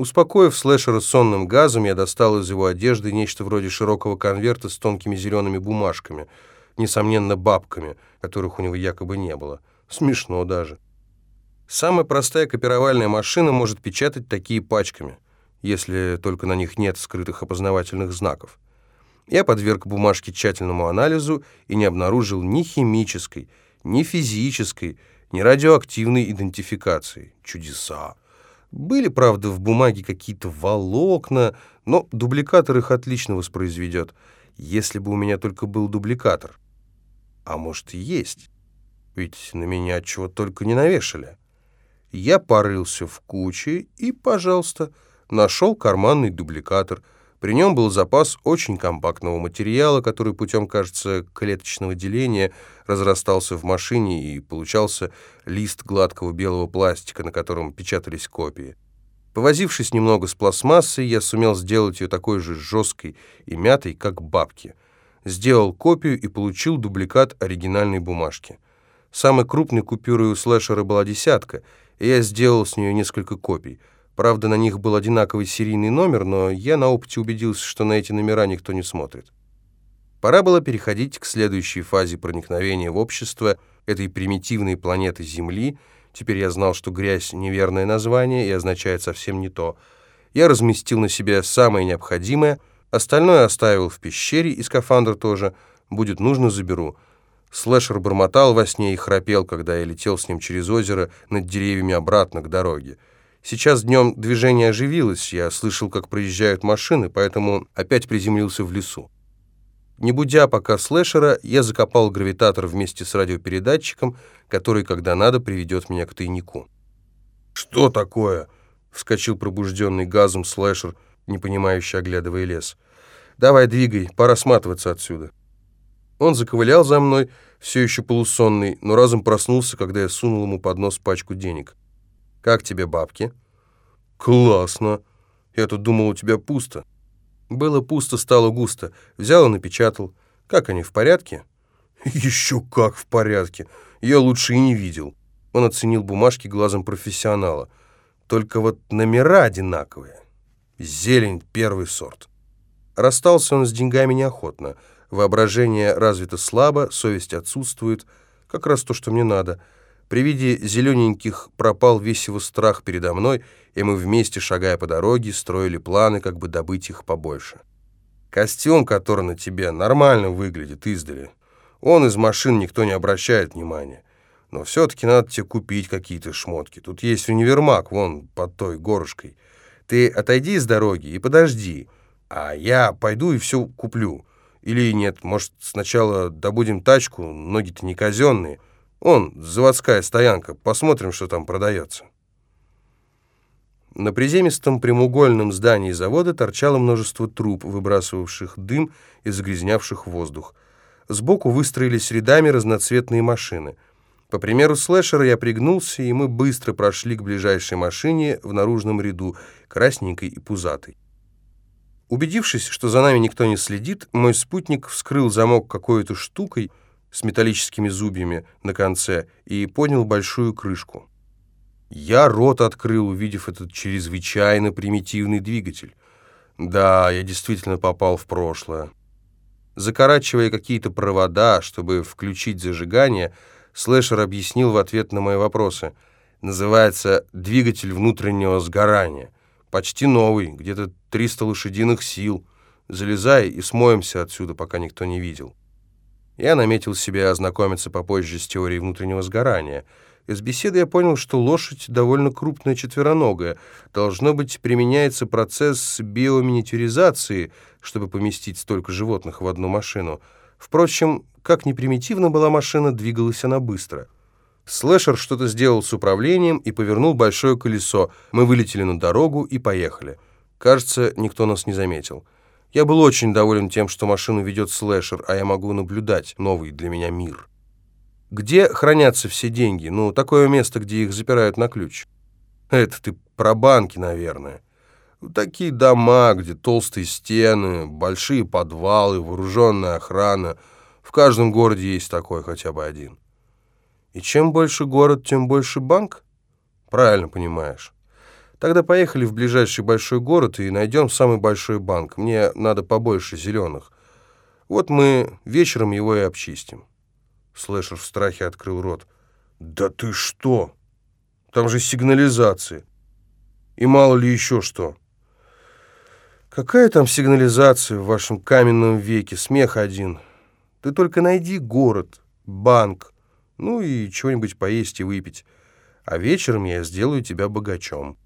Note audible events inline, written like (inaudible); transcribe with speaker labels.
Speaker 1: Успокоив слэшера сонным газом, я достал из его одежды нечто вроде широкого конверта с тонкими зелеными бумажками, несомненно, бабками, которых у него якобы не было. Смешно даже. Самая простая копировальная машина может печатать такие пачками, если только на них нет скрытых опознавательных знаков. Я подверг бумажке тщательному анализу и не обнаружил ни химической, ни физической, ни радиоактивной идентификации. Чудеса! Были, правда, в бумаге какие-то волокна, но дубликатор их отлично воспроизведет, если бы у меня только был дубликатор. А может и есть, ведь на меня чего только не навешали. Я порылся в куче и, пожалуйста, нашел карманный дубликатор — при нем был запас очень компактного материала, который путем, кажется, клеточного деления разрастался в машине и получался лист гладкого белого пластика, на котором печатались копии. Повозившись немного с пластмассой, я сумел сделать ее такой же жесткой и мятой, как бабки. Сделал копию и получил дубликат оригинальной бумажки. Самой крупной купюрой у слэшера была десятка, и я сделал с нее несколько копий — Правда, на них был одинаковый серийный номер, но я на опыте убедился, что на эти номера никто не смотрит. Пора было переходить к следующей фазе проникновения в общество этой примитивной планеты Земли. Теперь я знал, что грязь — неверное название и означает совсем не то. Я разместил на себе самое необходимое, остальное оставил в пещере и скафандр тоже. Будет нужно — заберу. Слэшер бормотал во сне и храпел, когда я летел с ним через озеро над деревьями обратно к дороге. Сейчас днем движение оживилось, я слышал, как проезжают машины, поэтому опять приземлился в лесу. Не будя пока слэшера, я закопал гравитатор вместе с радиопередатчиком, который, когда надо, приведет меня к тайнику. «Что такое?» — вскочил пробужденный газом слэшер, не понимающий, оглядывая лес. «Давай, двигай, пора сматываться отсюда». Он заковылял за мной, все еще полусонный, но разом проснулся, когда я сунул ему под нос пачку денег. Как тебе бабки?» «Классно. Я тут думал, у тебя пусто». Было пусто, стало густо. Взял и напечатал. Как они, в порядке? (laughs) Еще как в порядке. Я лучше и не видел. Он оценил бумажки глазом профессионала. Только вот номера одинаковые. Зелень первый сорт. Расстался он с деньгами неохотно. Воображение развито слабо, совесть отсутствует. Как раз то, что мне надо — при виде зелененьких пропал весь его страх передо мной, и мы вместе, шагая по дороге, строили планы, как бы добыть их побольше. Костюм, который на тебе, нормально выглядит издали. Он из машин никто не обращает внимания. Но все-таки надо тебе купить какие-то шмотки. Тут есть универмаг, вон под той горушкой. Ты отойди с дороги и подожди, а я пойду и все куплю. Или нет, может, сначала добудем тачку, ноги-то не казенные, он, заводская стоянка. Посмотрим, что там продается. На приземистом прямоугольном здании завода торчало множество труб, выбрасывавших дым и загрязнявших воздух. Сбоку выстроились рядами разноцветные машины. По примеру слэшера я пригнулся, и мы быстро прошли к ближайшей машине в наружном ряду, красненькой и пузатой. Убедившись, что за нами никто не следит, мой спутник вскрыл замок какой-то штукой, с металлическими зубьями на конце и поднял большую крышку. Я рот открыл, увидев этот чрезвычайно примитивный двигатель. Да, я действительно попал в прошлое. Закорачивая какие-то провода, чтобы включить зажигание, слэшер объяснил в ответ на мои вопросы. Называется «двигатель внутреннего сгорания». Почти новый, где-то 300 лошадиных сил. Залезай и смоемся отсюда, пока никто не видел. Я наметил себе ознакомиться попозже с теорией внутреннего сгорания. Из беседы я понял, что лошадь довольно крупная четвероногая. Должно быть, применяется процесс биоминиатюризации, чтобы поместить столько животных в одну машину. Впрочем, как ни примитивна была машина, двигалась она быстро. Слэшер что-то сделал с управлением и повернул большое колесо. Мы вылетели на дорогу и поехали. Кажется, никто нас не заметил. Я был очень доволен тем, что машину ведет слэшер, а я могу наблюдать новый для меня мир. Где хранятся все деньги? Ну, такое место, где их запирают на ключ. Это ты про банки, наверное. Такие дома, где толстые стены, большие подвалы, вооруженная охрана. В каждом городе есть такой хотя бы один. И чем больше город, тем больше банк? Правильно понимаешь. Тогда поехали в ближайший большой город и найдем самый большой банк. Мне надо побольше зеленых. Вот мы вечером его и обчистим». Слэшер в страхе открыл рот. «Да ты что? Там же сигнализация. И мало ли еще что». «Какая там сигнализация в вашем каменном веке? Смех один. Ты только найди город, банк, ну и чего-нибудь поесть и выпить. А вечером я сделаю тебя богачом».